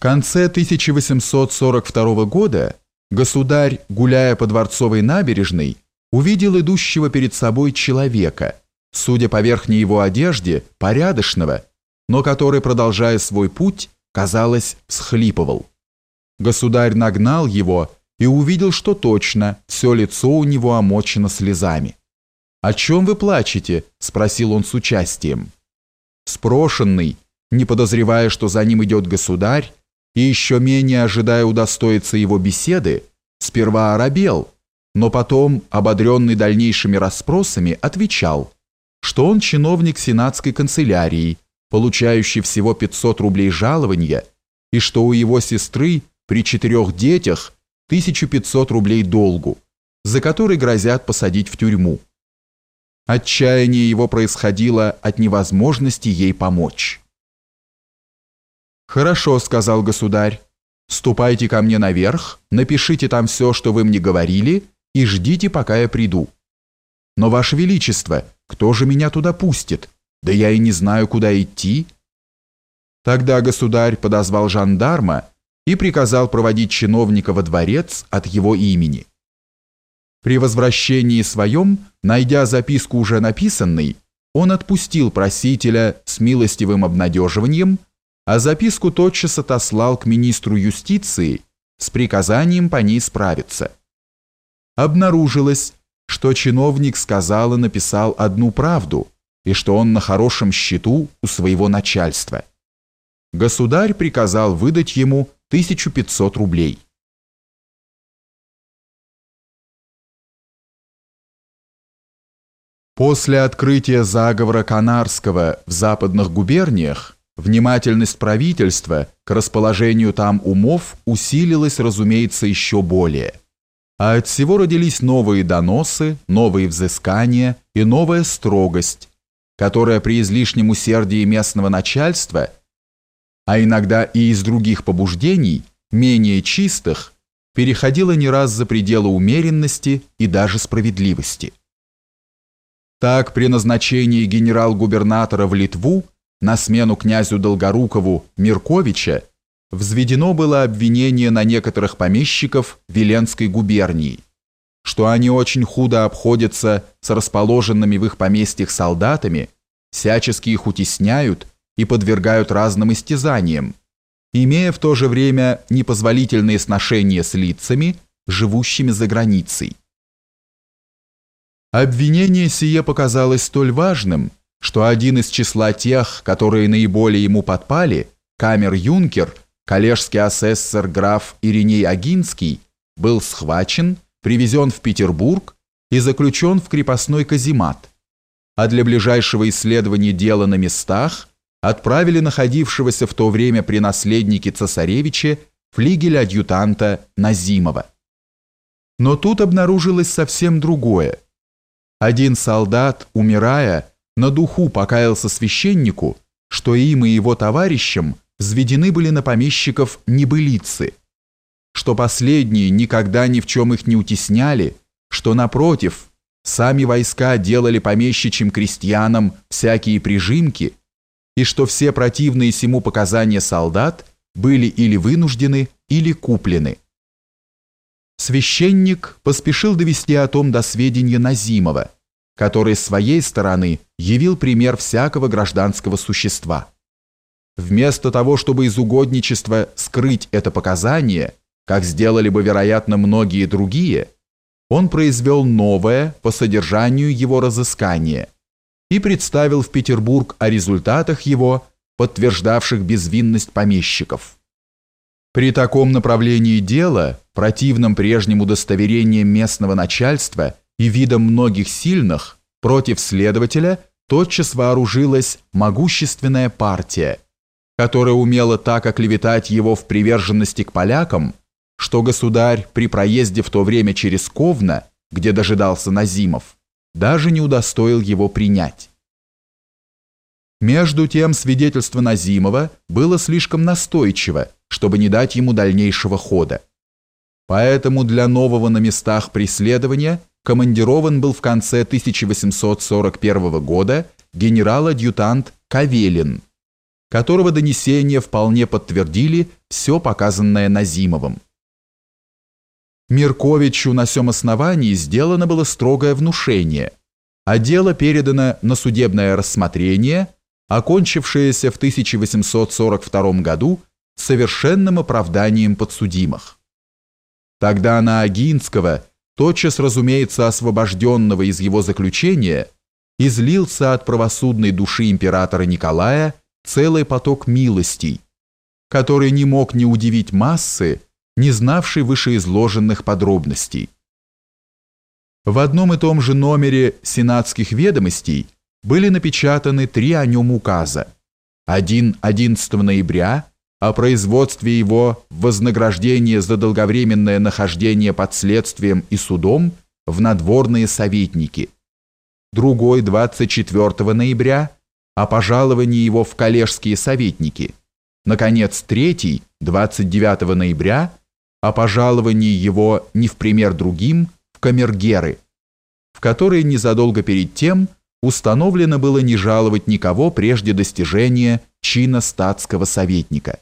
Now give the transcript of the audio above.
конце 1842 года государь, гуляя по Дворцовой набережной, увидел идущего перед собой человека, судя по верхней его одежде, порядочного, но который, продолжая свой путь, казалось, всхлипывал. Государь нагнал его и увидел, что точно все лицо у него омочено слезами. «О чем вы плачете?» – спросил он с участием. Спрошенный, не подозревая, что за ним идет государь, и еще менее ожидая удостоиться его беседы, сперва оробел, но потом, ободренный дальнейшими расспросами, отвечал, что он чиновник сенатской канцелярии, получающий всего 500 рублей жалования, и что у его сестры при четырех детях 1500 рублей долгу, за который грозят посадить в тюрьму. Отчаяние его происходило от невозможности ей помочь. «Хорошо», — сказал государь. «Ступайте ко мне наверх, напишите там все, что вы мне говорили, и ждите, пока я приду». «Но, Ваше Величество, кто же меня туда пустит? Да я и не знаю, куда идти». Тогда государь подозвал жандарма и приказал проводить чиновника во дворец от его имени. При возвращении своем, найдя записку уже написанной, он отпустил просителя с милостивым обнадеживанием, а записку тотчас отослал к министру юстиции с приказанием по ней справиться. Обнаружилось, что чиновник сказал и написал одну правду, и что он на хорошем счету у своего начальства. Государь приказал выдать ему 1500 рублей. После открытия заговора Канарского в западных губерниях Внимательность правительства к расположению там умов усилилась, разумеется, еще более. А от всего родились новые доносы, новые взыскания и новая строгость, которая при излишнем усердии местного начальства, а иногда и из других побуждений, менее чистых, переходила не раз за пределы умеренности и даже справедливости. Так, при назначении генерал-губернатора в Литву на смену князю Долгорукову Мирковича взведено было обвинение на некоторых помещиков Веленской губернии, что они очень худо обходятся с расположенными в их поместьях солдатами, всячески их утесняют и подвергают разным истязаниям, имея в то же время непозволительные сношения с лицами, живущими за границей. Обвинение сие показалось столь важным, что один из числа тех, которые наиболее ему подпали, камер-юнкер, коллежский асессор граф Ириней Агинский, был схвачен, привезен в Петербург и заключен в крепостной каземат, а для ближайшего исследования дела на местах отправили находившегося в то время при наследнике цесаревича флигеля-адъютанта Назимова. Но тут обнаружилось совсем другое. Один солдат, умирая, на духу покаялся священнику, что им и его товарищам взведены были на помещиков небылицы, что последние никогда ни в чем их не утесняли, что, напротив, сами войска делали помещичьим крестьянам всякие прижимки, и что все противные сему показания солдат были или вынуждены, или куплены. Священник поспешил довести о том до сведения Назимова, который с своей стороны явил пример всякого гражданского существа. Вместо того, чтобы из угодничества скрыть это показание, как сделали бы, вероятно, многие другие, он произвел новое по содержанию его разыскания и представил в Петербург о результатах его, подтверждавших безвинность помещиков. При таком направлении дела, противном прежним удостоверением местного начальства и видом многих сильных, против следователя тотчас вооружилась могущественная партия, которая умела так оклеветать его в приверженности к полякам, что государь при проезде в то время через Ковна, где дожидался Назимов, даже не удостоил его принять. Между тем свидетельство Назимова было слишком настойчиво, чтобы не дать ему дальнейшего хода. Поэтому для нового на местах преследования командирован был в конце 1841 года генерал-адъютант Кавелин, которого донесения вполне подтвердили все показанное Назимовым. Мирковичу на всем основании сделано было строгое внушение, а дело передано на судебное рассмотрение, окончившееся в 1842 году совершенным оправданием подсудимых. Тогда на Агинского, тотчас, разумеется, освобожденного из его заключения, излился от правосудной души императора Николая целый поток милостей, который не мог не удивить массы, не знавшей вышеизложенных подробностей. В одном и том же номере «Сенатских ведомостей» были напечатаны три о нем указа. Один 11 ноября о производстве его вознаграждения за долговременное нахождение под следствием и судом в надворные советники. Другой 24 ноября о пожаловании его в коллежские советники. Наконец, третий 29 ноября о пожаловании его не в пример другим в камергеры, в которые незадолго перед тем установлено было не жаловать никого прежде достижения чина статского советника.